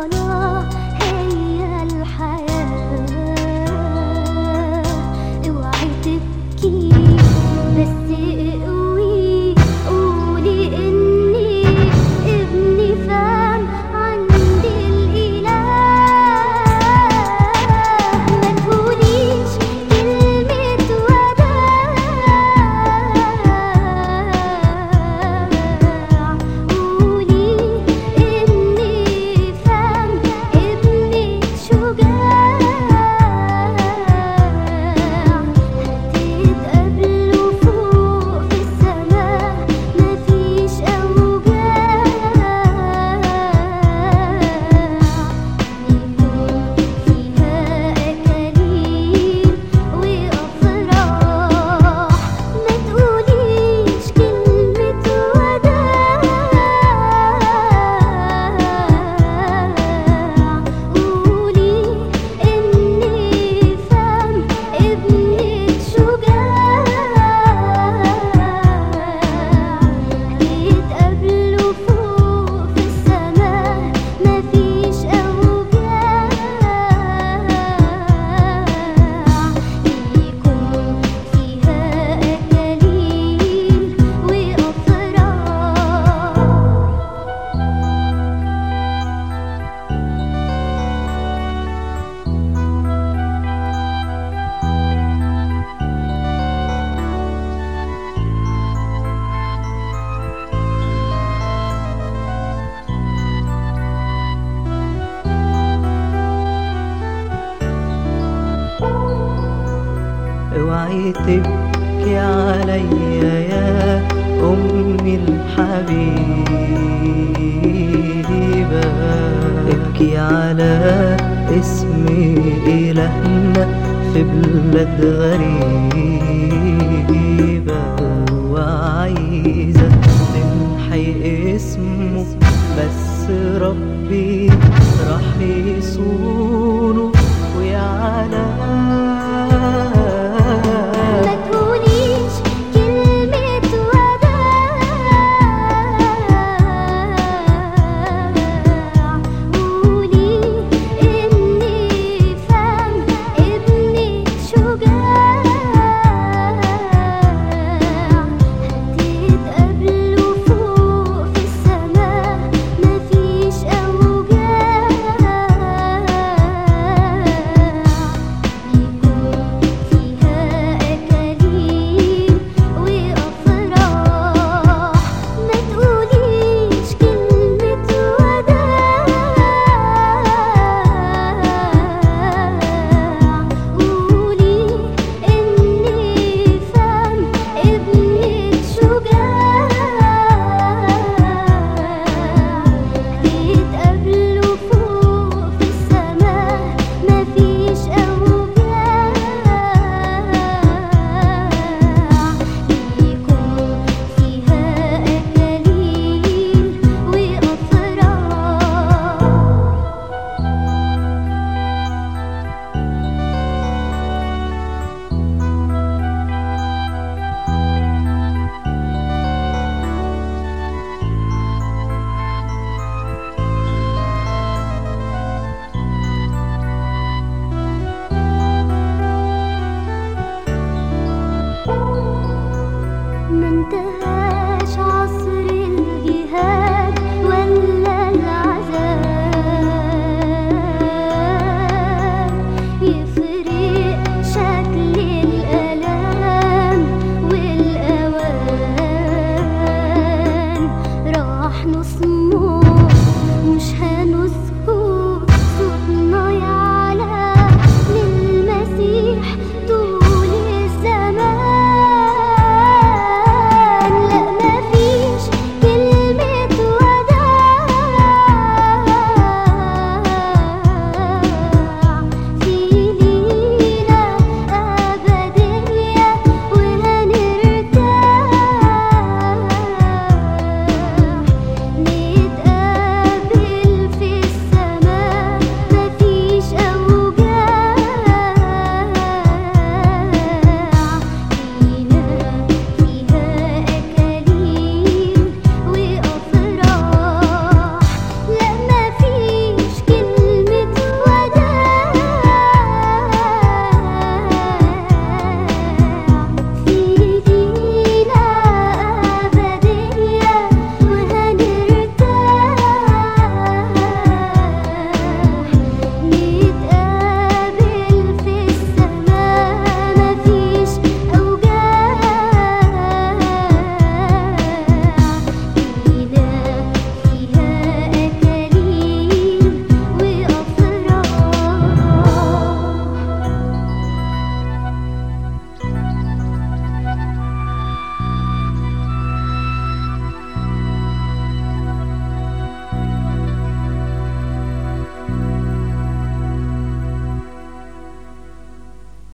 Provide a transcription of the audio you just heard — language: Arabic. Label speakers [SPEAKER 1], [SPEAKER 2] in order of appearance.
[SPEAKER 1] no تبكي عليا يا أمي الحبيبة ابكي على اسم إلهنا في بلاد غريبة وعايزة تمحي اسمه بس ربي راح ويعلم 我们的朝思。